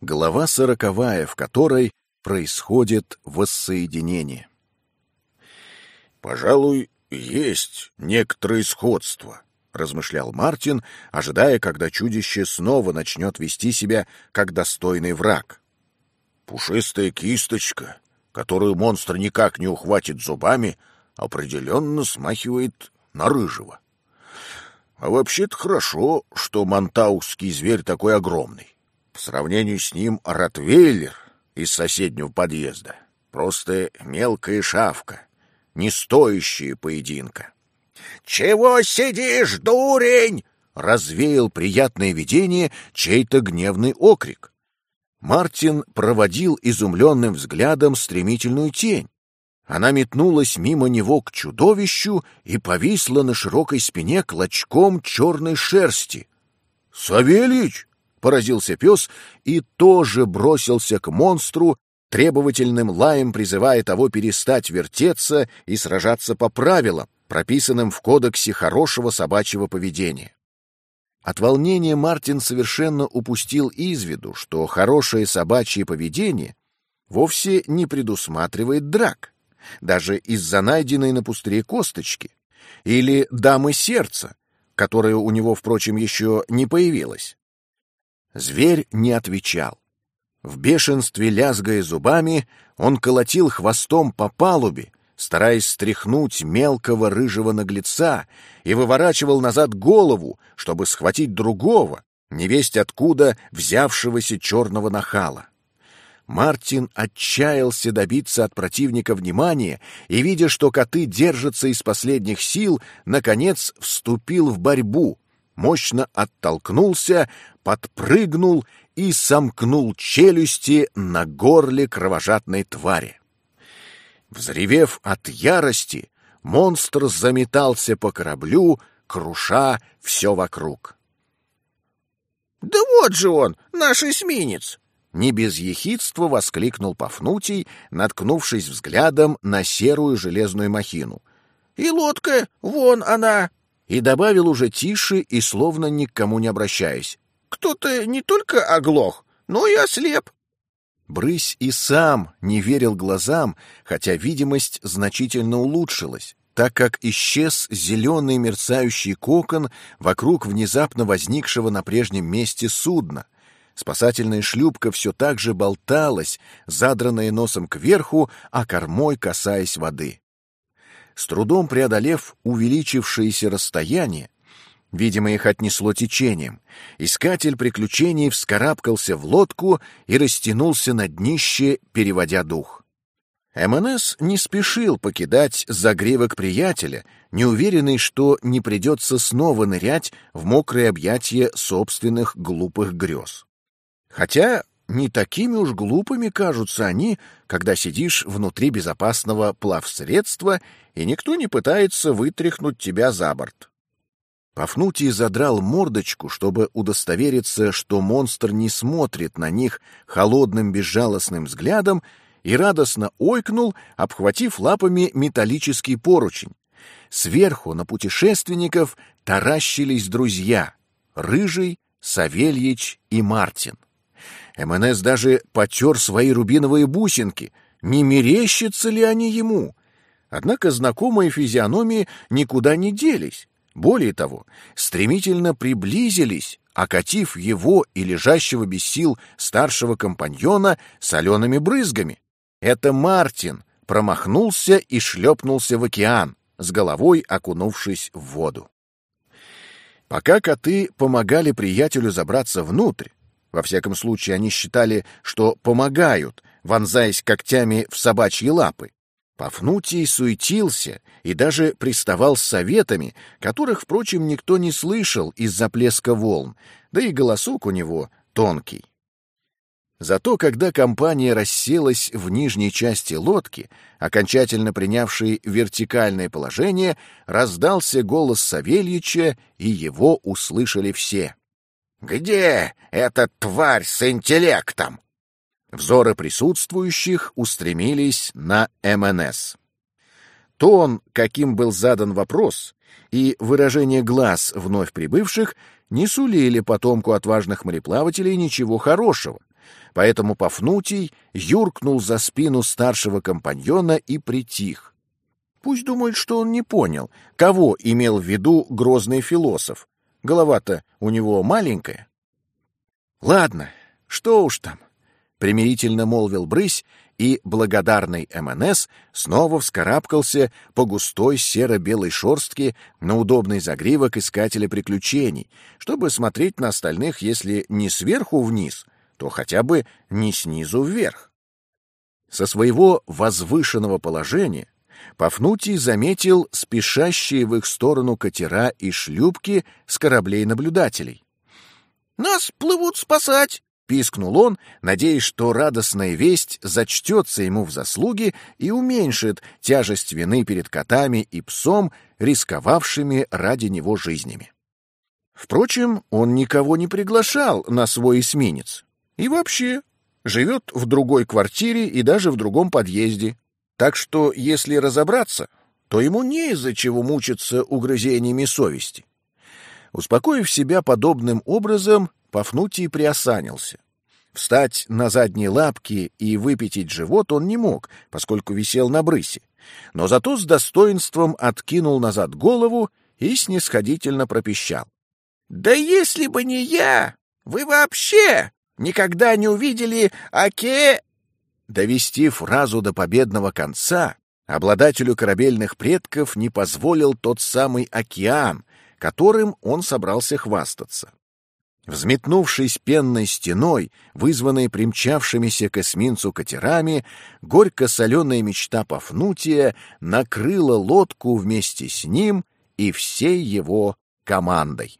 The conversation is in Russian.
Глава сороковая, в которой происходит воссоединение. «Пожалуй, есть некоторое сходство», — размышлял Мартин, ожидая, когда чудище снова начнет вести себя как достойный враг. «Пушистая кисточка, которую монстр никак не ухватит зубами, определенно смахивает на рыжего. А вообще-то хорошо, что монтаукский зверь такой огромный. По сравнению с ним Ротвейлер из соседнего подъезда просто мелкая шавка, не стоящая поединка. «Чего сидишь, дурень?» — развеял приятное видение чей-то гневный окрик. Мартин проводил изумленным взглядом стремительную тень. Она метнулась мимо него к чудовищу и повисла на широкой спине клочком черной шерсти. «Савельич!» — поразился пес и тоже бросился к монстру, требовательным лаем призывая того перестать вертеться и сражаться по правилам, прописанным в кодексе хорошего собачьего поведения. От волнения Мартин совершенно упустил из виду, что хорошее собачье поведение вовсе не предусматривает драк, даже из-за найденной на пустыре косточки, или дамы сердца, которая у него, впрочем, еще не появилась. Зверь не отвечал. В бешенстве лязгая зубами, он колотил хвостом по палубе, стараясь стряхнуть мелкого рыжего наглеца, и выворачивал назад голову, чтобы схватить другого, невесть откуда взявшегося черного нахала. Мартин отчаялся добиться от противника внимания и, видя, что коты держатся из последних сил, наконец вступил в борьбу, мощно оттолкнулся, подпрыгнул и сомкнул челюсти на горле кровожадной твари. Взревев от ярости, монстр заметался по кораблю, круша все вокруг. «Да вот же он, наш эсминец!» Не без ехидства воскликнул Пафнутий, наткнувшись взглядом на серую железную махину. «И лодка, вон она!» И добавил уже тише и словно ни к кому не обращаясь. Кто-то не только оглох, но и ослеп. Брысь и сам не верил глазам, хотя видимость значительно улучшилась, так как исчез зеленый мерцающий кокон вокруг внезапно возникшего на прежнем месте судна. Спасательная шлюпка все так же болталась, задранная носом кверху, а кормой касаясь воды. С трудом преодолев увеличившееся расстояние, Видимо, их отнесло течением. Искатель приключений вскарабкался в лодку и растянулся на днище, переводя дух. МНС не спешил покидать загревок приятеля, неуверенный, что не придется снова нырять в мокрые объятия собственных глупых грез. Хотя не такими уж глупыми кажутся они, когда сидишь внутри безопасного плавсредства, и никто не пытается вытряхнуть тебя за борт. Пафнутий задрал мордочку, чтобы удостовериться, что монстр не смотрит на них холодным безжалостным взглядом, и радостно ойкнул, обхватив лапами металлический поручень. Сверху на путешественников таращились друзья — Рыжий, Савельич и Мартин. МНС даже потер свои рубиновые бусинки. Не мерещатся ли они ему? Однако знакомые физиономии никуда не делись. Более того, стремительно приблизились, окатив его и лежащего без сил старшего компаньона солеными брызгами. Это Мартин промахнулся и шлепнулся в океан, с головой окунувшись в воду. Пока коты помогали приятелю забраться внутрь, во всяком случае они считали, что помогают, вонзаясь когтями в собачьи лапы, Пафнутий суетился и даже приставал с советами, которых, впрочем, никто не слышал из-за плеска волн, да и голосок у него тонкий. Зато когда компания расселась в нижней части лодки, окончательно принявшей вертикальное положение, раздался голос Савельича, и его услышали все. «Где эта тварь с интеллектом?» Взоры присутствующих устремились на МНС. Тон, каким был задан вопрос, и выражение глаз вновь прибывших не сулили потомку отважных мореплавателей ничего хорошего. поэтому Пафнутий юркнул за спину старшего компаньона и притих. Пусть думает, что он не понял, кого имел в виду грозный философ. Голова-то у него маленькая. Ладно, что уж там, примирительно молвил Брысь, и благодарный МНС снова вскарабкался по густой серо-белой шорстке на удобный загривок искателя приключений, чтобы смотреть на остальных, если не сверху вниз, то хотя бы не снизу вверх. Со своего возвышенного положения Пафнутий заметил спешащие в их сторону катера и шлюпки с кораблей-наблюдателей. «Нас плывут спасать!» — пискнул он, надеясь, что радостная весть зачтется ему в заслуги и уменьшит тяжесть вины перед котами и псом, рисковавшими ради него жизнями. Впрочем, он никого не приглашал на свой эсминец. И вообще, живет в другой квартире и даже в другом подъезде. Так что, если разобраться, то ему не из-за чего мучиться угрызениями совести. Успокоив себя подобным образом, Пафнутий приосанился. Встать на задние лапки и выпятить живот он не мог, поскольку висел на брысе, но зато с достоинством откинул назад голову и снисходительно пропищал. «Да если бы не я, вы вообще никогда не увидели оке...» Довести фразу до победного конца обладателю корабельных предков не позволил тот самый океан, которым он собрался хвастаться. Взметнувшись пенной стеной, вызванной примчавшимися к эсминцу катерами, горько-соленая мечта Пафнутия накрыла лодку вместе с ним и всей его командой.